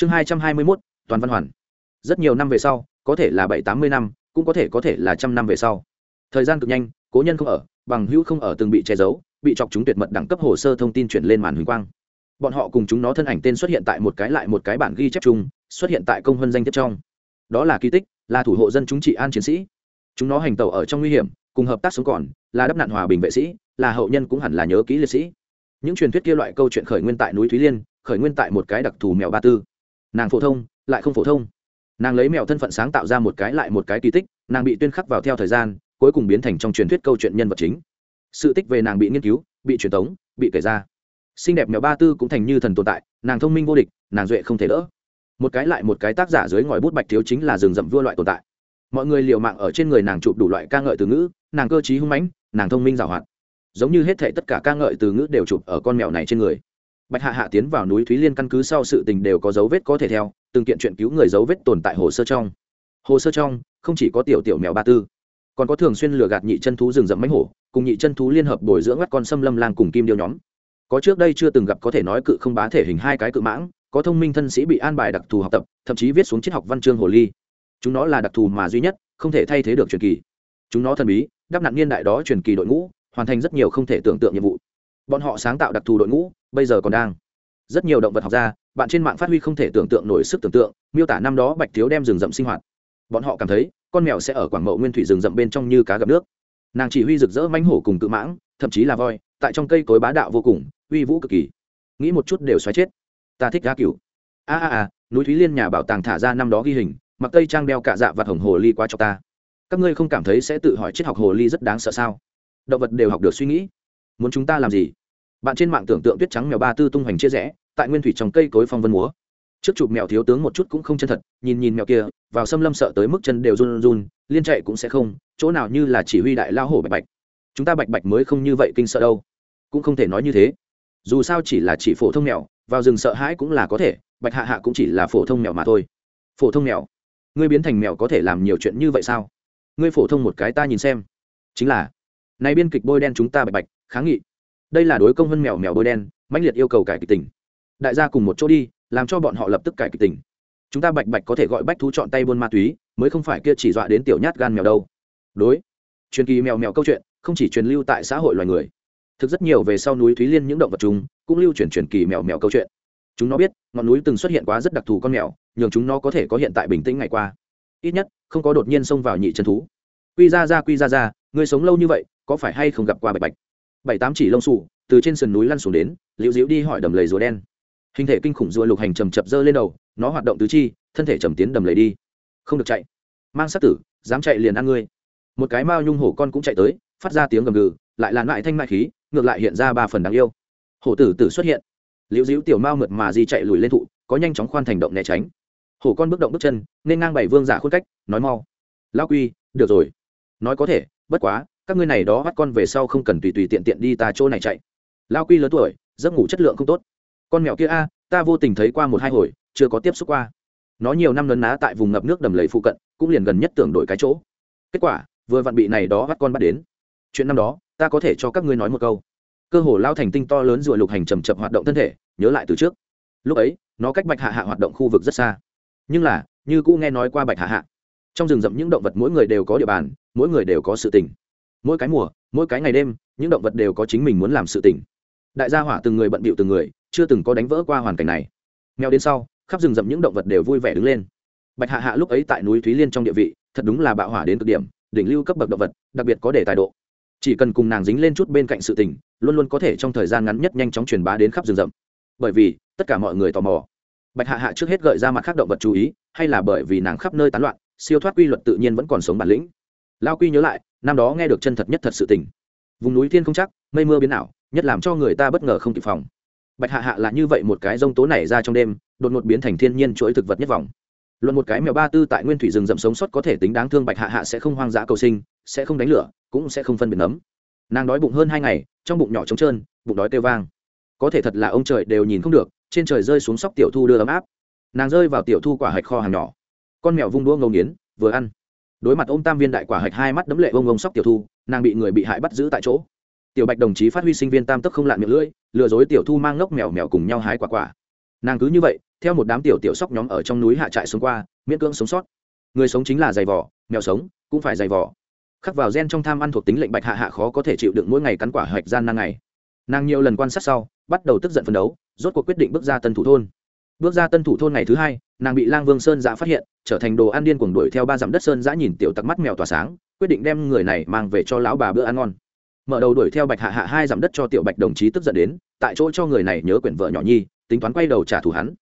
chương hai trăm hai mươi mốt, toàn văn hoàn. Rất nhiều năm về sau, có thể là bảy tám mươi năm, cũng có thể có thể là trăm năm về sau. Thời gian cực nhanh, cố nhân không ở, bằng hữu không ở từng bị che giấu, bị chọc chúng tuyệt mật đẳng cấp hồ sơ thông tin chuyển lên màn huỳnh quang. Bọn họ cùng chúng nó thân ảnh tên xuất hiện tại một cái lại một cái bản ghi chép chung, xuất hiện tại công vân danh tiếp trong. Đó là kỳ tích, là thủ hộ dân chúng trị an chiến sĩ. Chúng nó hành tẩu ở trong nguy hiểm, cùng hợp tác sống còn, là đắp nạn hòa bình vệ sĩ, là hậu nhân cũng hẳn là nhớ kỹ liệt sĩ. Những truyền thuyết kia loại câu chuyện khởi nguyên tại núi thúy liên, khởi nguyên tại một cái đặc thù mèo ba tư nàng phổ thông, lại không phổ thông. Nàng lấy mèo thân phận sáng tạo ra một cái lại một cái kỳ tích, nàng bị tuyên khắc vào theo thời gian, cuối cùng biến thành trong truyền thuyết câu chuyện nhân vật chính. Sự tích về nàng bị nghiên cứu, bị truyền tống, bị kể ra. Xinh đẹp mèo ba tư cũng thành như thần tồn tại, nàng thông minh vô địch, nàng duệ không thể đỡ. Một cái lại một cái tác giả dưới ngòi bút bạch thiếu chính là rừng rậm vua loại tồn tại. Mọi người liều mạng ở trên người nàng chụp đủ loại ca ngợi từ ngữ, nàng cơ t r í hung mãnh, nàng thông minh giàu hoạt giống như hết thể tất cả ca ngợi từ ngữ đều chụp ở con mèo này trên người bạch hạ hạ tiến vào núi thúy liên căn cứ sau sự tình đều có dấu vết có thể theo, từng kiện chuyện cứu người dấu vết tồn tại hồ sơ trong. Hồ sơ trong, không chỉ có tiểu tiểu mèo ba tư, còn có thường xuyên lừa gạt nhị chân thú rừng rậm mánh hổ, cùng nhị chân thú liên hợp bồi dưỡng các con xâm lâm lang cùng kim điêu nhóm. Có trước đây chưa từng gặp có thể nói cự không bá thể hình hai cái cự mãng, có thông minh thân sĩ bị an bài đặc thù học tập, thậm chí viết xuống triết học văn chương hồ ly. Chúng nó là đặc thù mà duy nhất, không thể thay thế được truyền kỳ. Chúng nó thần bí, đắp nặng niên đại đó truyền kỳ đội ngũ, hoàn thành rất nhiều không thể tưởng tượng nhiệm vụ. Bọn họ sáng tạo đặc thù đội ngũ bây giờ còn đang. Rất nhiều động vật học ra bạn trên mạng phát huy không thể tưởng tượng nổi sức tưởng tượng, miêu tả năm đó bạch thiếu đem rừng rậm sinh hoạt. Bọn họ cảm thấy, con mèo sẽ ở quảng mậu nguyên thủy rừng rậm bên trong như cá gặp nước. Nàng chỉ huy rực rỡ mánh hổ cùng cự mãng, thậm chí là voi, tại trong cây cối bá đạo vô cùng, uy vũ cực kỳ. Nghĩ một chút đều xoáy chết. Ta thích gá cửu. A a a, núi thúy liên nhà bảo tàng thả ra năm đó ghi hình, mặc tây trang đeo cả dạ và hồng hồ ly qua cho ta. Các ngươi không cảm thấy sẽ tự hỏi triết học hồ ly rất đáng sợ sao? Động vật đều học được suy nghĩ. Muốn chúng ta làm gì? Bạn trên mạng tưởng tượng tuyết trắng mèo ba tư tung hoành chia rẽ, tại nguyên thủy trong cây cối phong vân múa. Trước chụp mèo thiếu tướng một chút cũng không chân thật, nhìn nhìn mèo kia, vào xâm lâm sợ tới mức chân đều run run, liên chạy cũng sẽ không, chỗ nào như là chỉ huy đại lao hổ bạch bạch. Chúng ta bạch bạch mới không như vậy kinh sợ đâu. Cũng không thể nói như thế. Dù sao chỉ là chỉ phổ thông mèo, vào rừng sợ hãi cũng là có thể, bạch hạ hạ cũng chỉ là phổ thông mèo mà thôi. Phổ thông mèo? Ngươi biến thành mèo có thể làm nhiều chuyện như vậy sao? Ngươi phổ thông một cái ta nhìn xem. Chính là, này biên kịch bôi đen chúng ta bạch bạch, kháng nghị đây là đối công hơn mèo mèo bôi đen, mãnh liệt yêu cầu cải kịch tình. Đại gia cùng một chỗ đi, làm cho bọn họ lập tức cải kịch tình. Chúng ta bạch bạch có thể gọi bách thú chọn tay buôn ma túy, mới không phải kia chỉ dọa đến tiểu nhát gan mèo đâu. Đối. Truyền kỳ mèo mèo câu chuyện, không chỉ truyền lưu tại xã hội loài người, thực rất nhiều về sau núi thúy liên những động vật chúng, cũng lưu truyền truyền kỳ mèo mèo câu chuyện. Chúng nó biết, ngọn núi từng xuất hiện quá rất đặc thù con mèo, nhường chúng nó có thể có hiện tại bình tĩnh ngày qua. Ít nhất, không có đột nhiên xông vào nhị chân thú. Quy ra ra quy ra ra người sống lâu như vậy, có phải hay không gặp qua bạch bạch? Bảy tám chỉ lông xù từ trên sườn núi lăn xuống đến, liễu diễu đi hỏi đầm lầy rùa đen. Hình thể kinh khủng rùa lục hành trầm chập dơ lên đầu, nó hoạt động tứ chi, thân thể trầm tiến đầm lầy đi. Không được chạy. Mang sát tử, dám chạy liền ăn ngươi. Một cái mao nhung hổ con cũng chạy tới, phát ra tiếng gầm gừ, lại làn lại thanh mại khí, ngược lại hiện ra ba phần đáng yêu. Hổ tử tử xuất hiện. Liễu diễu tiểu mao mượt mà di chạy lùi lên thụ, có nhanh chóng khoan thành động né tránh. Hổ con bước động bước chân, nên ngang bảy vương giả khuôn cách, nói mau. Lao quy, được rồi. Nói có thể, bất quá các ngươi này đó bắt con về sau không cần tùy tùy tiện tiện đi ta chỗ này chạy. Lao quy lớn tuổi, giấc ngủ chất lượng không tốt. Con mèo kia a, ta vô tình thấy qua một hai hồi, chưa có tiếp xúc qua. Nó nhiều năm lấn ná tại vùng ngập nước đầm lầy phụ cận, cũng liền gần nhất tưởng đổi cái chỗ. Kết quả, vừa vặn bị này đó bắt con bắt đến. Chuyện năm đó, ta có thể cho các ngươi nói một câu. Cơ hồ lao thành tinh to lớn rùa lục hành trầm chậm hoạt động thân thể, nhớ lại từ trước. Lúc ấy, nó cách bạch hạ hạ hoạt động khu vực rất xa. Nhưng là, như cũ nghe nói qua bạch hạ hạ. Trong rừng rậm những động vật mỗi người đều có địa bàn, mỗi người đều có sự tình mỗi cái mùa, mỗi cái ngày đêm, những động vật đều có chính mình muốn làm sự tỉnh. đại gia hỏa từng người bận bịu từng người, chưa từng có đánh vỡ qua hoàn cảnh này. Mèo đến sau, khắp rừng rậm những động vật đều vui vẻ đứng lên. Bạch hạ hạ lúc ấy tại núi thúy liên trong địa vị, thật đúng là bạo hỏa đến cực điểm, đỉnh lưu cấp bậc động vật, đặc biệt có để tài độ. Chỉ cần cùng nàng dính lên chút bên cạnh sự tình, luôn luôn có thể trong thời gian ngắn nhất nhanh chóng truyền bá đến khắp rừng rậm. Bởi vì, tất cả mọi người tò mò. Bạch hạ hạ trước hết gợi ra mặt khác động vật chú ý, hay là bởi vì nàng khắp nơi tán loạn, siêu thoát quy luật tự nhiên vẫn còn sống bản lĩnh. Lao quy nhớ lại năm đó nghe được chân thật nhất thật sự tình. Vùng núi thiên không chắc, mây mưa biến ảo, nhất làm cho người ta bất ngờ không kịp phòng. Bạch hạ hạ là như vậy một cái rông tố nảy ra trong đêm, đột ngột biến thành thiên nhiên chuỗi thực vật nhất vòng. Luận một cái mèo ba tư tại nguyên thủy rừng rậm sống sót có thể tính đáng thương bạch hạ hạ sẽ không hoang dã cầu sinh, sẽ không đánh lửa, cũng sẽ không phân biệt nấm. Nàng đói bụng hơn hai ngày, trong bụng nhỏ trống trơn, bụng đói kêu vang. Có thể thật là ông trời đều nhìn không được, trên trời rơi xuống sóc tiểu thu đưa ấm áp. Nàng rơi vào tiểu thu quả hạch kho hàng nhỏ. Con mèo vung đũa ngâu nghiến, vừa ăn đối mặt ôm tam viên đại quả hạch hai mắt đấm lệ ông ông sóc tiểu thu, nàng bị người bị hại bắt giữ tại chỗ. Tiểu bạch đồng chí phát huy sinh viên tam tức không lạn miệng lưỡi, lừa dối tiểu thu mang ngốc mèo mèo cùng nhau hái quả quả. Nàng cứ như vậy, theo một đám tiểu tiểu sóc nhóm ở trong núi hạ trại xuống qua, miễn cưỡng sống sót. Người sống chính là giày vỏ mèo sống cũng phải giày vỏ khắc vào gen trong tham ăn thuộc tính lệnh bạch hạ hạ khó có thể chịu đựng mỗi ngày cắn quả hạch gian năng ngày. Nàng nhiều lần quan sát sau, bắt đầu tức giận phấn đấu, rốt cuộc quyết định bước ra tân thủ thôn. Bước ra tân thủ thôn ngày thứ hai nàng bị lang vương sơn giã phát hiện, trở thành đồ ăn điên cuồng đuổi theo ba dặm đất sơn giã nhìn tiểu tặc mắt mèo tỏa sáng, quyết định đem người này mang về cho lão bà bữa ăn ngon. Mở đầu đuổi theo bạch hạ hạ hai dặm đất cho tiểu bạch đồng chí tức giận đến, tại chỗ cho người này nhớ quyển vợ nhỏ nhi, tính toán quay đầu trả thù hắn.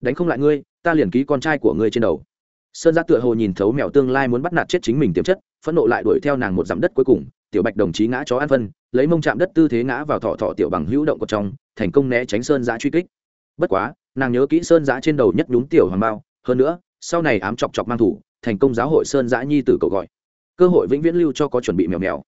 Đánh không lại ngươi, ta liền ký con trai của ngươi trên đầu. Sơn giã tựa hồ nhìn thấu mèo tương lai muốn bắt nạt chết chính mình tiềm chất, phẫn nộ lại đuổi theo nàng một dặm đất cuối cùng, tiểu bạch đồng chí ngã chó ăn phân, lấy mông chạm đất tư thế ngã vào thọ thọ tiểu bằng hữu động cột trong, thành công né tránh sơn giã truy kích. Bất quá nàng nhớ kỹ sơn giã trên đầu nhất nhúng tiểu hoàng bao, hơn nữa, sau này ám chọc chọc mang thủ, thành công giáo hội sơn giã nhi tử cậu gọi. Cơ hội vĩnh viễn lưu cho có chuẩn bị mèo mèo.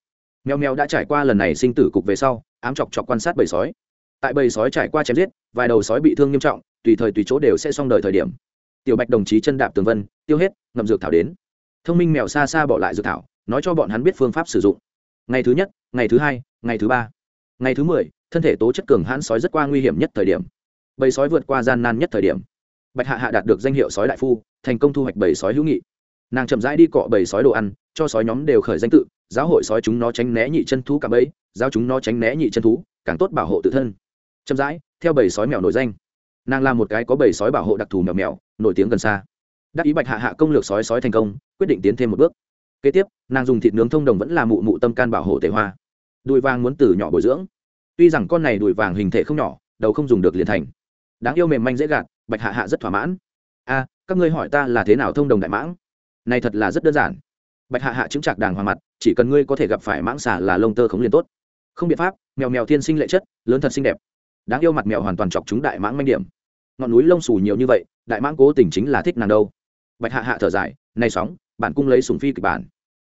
Mèo mèo đã trải qua lần này sinh tử cục về sau, ám chọc chọc quan sát bầy sói. Tại bầy sói trải qua chém giết, vài đầu sói bị thương nghiêm trọng, tùy thời tùy chỗ đều sẽ xong đời thời điểm. Tiểu bạch đồng chí chân đạp tường vân, tiêu hết, ngậm dược thảo đến. Thông minh mèo xa xa bỏ lại dược thảo, nói cho bọn hắn biết phương pháp sử dụng. Ngày thứ nhất, ngày thứ hai, ngày thứ ba, ngày thứ mười, thân thể tố chất cường hãn sói rất qua nguy hiểm nhất thời điểm bầy sói vượt qua gian nan nhất thời điểm. Bạch hạ hạ đạt được danh hiệu sói đại phu, thành công thu hoạch bầy sói hữu nghị. Nàng chậm rãi đi cọ bầy sói đồ ăn, cho sói nhóm đều khởi danh tự, giáo hội sói chúng nó tránh né nhị chân thú cả bẫy, giáo chúng nó tránh né nhị chân thú, càng tốt bảo hộ tự thân. Chậm rãi, theo bầy sói mèo nổi danh. Nàng là một cái có bầy sói bảo hộ đặc thù mèo mèo, nổi tiếng gần xa. Đắc ý bạch hạ hạ công lược sói sói thành công, quyết định tiến thêm một bước. Kế tiếp, nàng dùng thịt nướng thông đồng vẫn là mụ mụ tâm can bảo hộ tề hoa. Đùi vàng muốn từ nhỏ bồi dưỡng. Tuy rằng con này đùi vàng hình thể không nhỏ, đầu không dùng được liền thành đáng yêu mềm manh dễ gạt, bạch hạ hạ rất thỏa mãn. A, các ngươi hỏi ta là thế nào thông đồng đại mãng? Này thật là rất đơn giản. Bạch hạ hạ chứng trạc đàng hoàng mặt, chỉ cần ngươi có thể gặp phải mãng xà là lông tơ khống liền tốt. Không biện pháp, mèo mèo thiên sinh lệ chất, lớn thật xinh đẹp. Đáng yêu mặt mèo hoàn toàn chọc chúng đại mãng manh điểm. Ngọn núi lông xù nhiều như vậy, đại mãng cố tình chính là thích nàng đâu. Bạch hạ hạ thở dài nay sóng bạn cung lấy sùng phi kịch bản.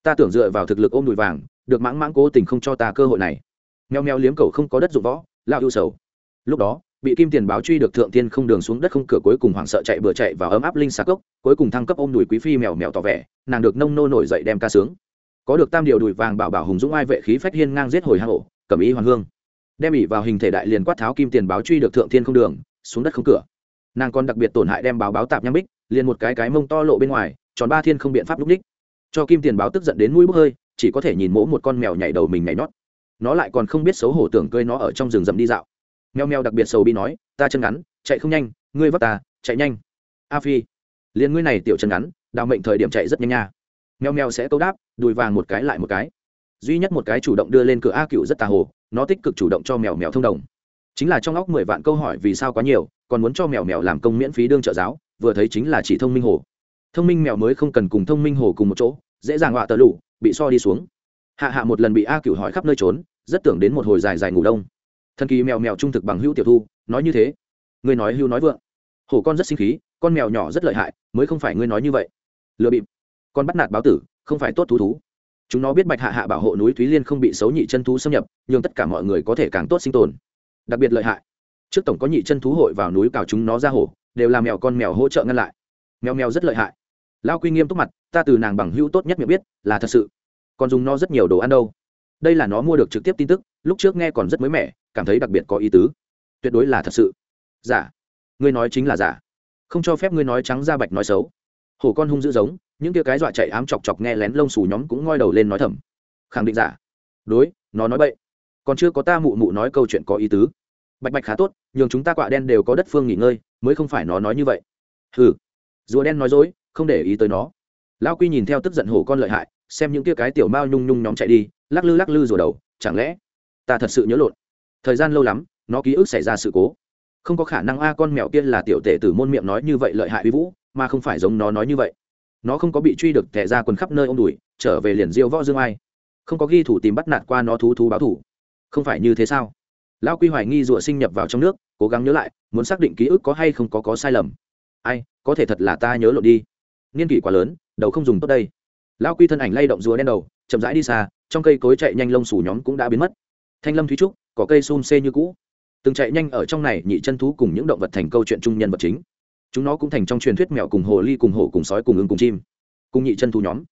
Ta tưởng dựa vào thực lực ôm đùi vàng, được mãng mãng cố tình không cho ta cơ hội này. Mèo mèo liếm cầu không có đất dụng võ, lao ưu sầu. Lúc đó bị kim tiền báo truy được thượng tiên không đường xuống đất không cửa cuối cùng hoảng sợ chạy bừa chạy vào ấm áp linh xà cốc, cuối cùng thăng cấp ôm đùi quý phi mèo mèo tỏ vẻ, nàng được nông nô nổi dậy đem ca sướng. Có được tam điều đùi vàng bảo bảo hùng dũng ai vệ khí phách hiên ngang giết hồi hang ổ, cầm ý hoàng hương. Đem ỉ vào hình thể đại liền quát tháo kim tiền báo truy được thượng thiên không đường, xuống đất không cửa. Nàng còn đặc biệt tổn hại đem báo báo tạp nham bích, liền một cái cái mông to lộ bên ngoài, tròn ba thiên không biện pháp lúc đích. Cho kim tiền báo tức giận đến mũi bốc hơi, chỉ có thể nhìn mỗ một con mèo nhảy đầu mình nhảy nót nó lại còn không biết xấu hổ tưởng cơi nó ở trong rừng rậm đi dạo mèo mèo đặc biệt sầu bi nói, ta chân ngắn, chạy không nhanh, ngươi vấp ta, chạy nhanh. A phi, liền ngươi này tiểu chân ngắn, đào mệnh thời điểm chạy rất nhanh nha. Mèo mèo sẽ câu đáp, đùi vàng một cái lại một cái. Duy nhất một cái chủ động đưa lên cửa a cựu rất tà hồ, nó tích cực chủ động cho mèo mèo thông đồng. Chính là trong óc mười vạn câu hỏi vì sao quá nhiều, còn muốn cho mèo mèo làm công miễn phí đương trợ giáo, vừa thấy chính là chỉ thông minh hồ. Thông minh mèo mới không cần cùng thông minh hồ cùng một chỗ, dễ dàng họa tờ lụ, bị so đi xuống. Hạ hạ một lần bị a cựu hỏi khắp nơi trốn, rất tưởng đến một hồi dài dài ngủ đông thần kỳ mèo mèo trung thực bằng hữu tiểu thu, nói như thế. Ngươi nói hưu nói vượng. Hổ con rất sinh khí, con mèo nhỏ rất lợi hại, mới không phải ngươi nói như vậy. Lừa bịp. Con bắt nạt báo tử, không phải tốt thú thú. Chúng nó biết bạch hạ hạ bảo hộ núi thúy liên không bị xấu nhị chân thú xâm nhập nhưng tất cả mọi người có thể càng tốt sinh tồn. Đặc biệt lợi hại. Trước tổng có nhị chân thú hội vào núi cào chúng nó ra hổ, đều là mèo con mèo hỗ trợ ngăn lại. Mèo mèo rất lợi hại. Lao quy nghiêm túc mặt, ta từ nàng bằng hữu tốt nhất miệng biết, là thật sự. Còn dùng nó rất nhiều đồ ăn đâu. Đây là nó mua được trực tiếp tin tức, lúc trước nghe còn rất mới mẻ cảm thấy đặc biệt có ý tứ. Tuyệt đối là thật sự. Giả. Ngươi nói chính là giả. Không cho phép ngươi nói trắng ra bạch nói xấu. Hổ con hung dữ giống, những kia cái dọa chạy ám chọc chọc nghe lén lông xù nhóm cũng ngoi đầu lên nói thầm. Khẳng định giả. Đối, nó nói bậy. Còn chưa có ta mụ mụ nói câu chuyện có ý tứ. Bạch bạch khá tốt, nhường chúng ta quạ đen đều có đất phương nghỉ ngơi, mới không phải nó nói như vậy. Hừ. Rùa đen nói dối, không để ý tới nó. Lao quy nhìn theo tức giận hổ con lợi hại, xem những kia cái tiểu mao nhung nhung nhóm chạy đi, lắc lư lắc lư rùa đầu, chẳng lẽ ta thật sự nhớ lộn? Thời gian lâu lắm, nó ký ức xảy ra sự cố. Không có khả năng a con mèo kia là tiểu tể tử môn miệng nói như vậy lợi hại uy vũ, mà không phải giống nó nói như vậy. Nó không có bị truy được thẻ ra quần khắp nơi ô m đùi, trở về liền diêu võ dương ai. Không có ghi thủ tìm bắt nạt qua nó thú thú báo thủ. Không phải như thế sao? Lão quy hoài nghi rụa sinh nhập vào trong nước, cố gắng nhớ lại, muốn xác định ký ức có hay không có có sai lầm. Ai, có thể thật là ta nhớ lộn đi. Niên kỷ quá lớn, đầu không dùng tốt đây. Lão quy thân ảnh lay động rùa đen đầu, chậm rãi đi xa, trong cây cối chạy nhanh lông xù nhóm cũng đã biến mất. Thanh lâm thúy trúc có cây xun xê như cũ. Từng chạy nhanh ở trong này nhị chân thú cùng những động vật thành câu chuyện chung nhân vật chính. Chúng nó cũng thành trong truyền thuyết mèo cùng hồ ly cùng hổ cùng sói cùng ưng cùng chim. Cùng nhị chân thú nhóm.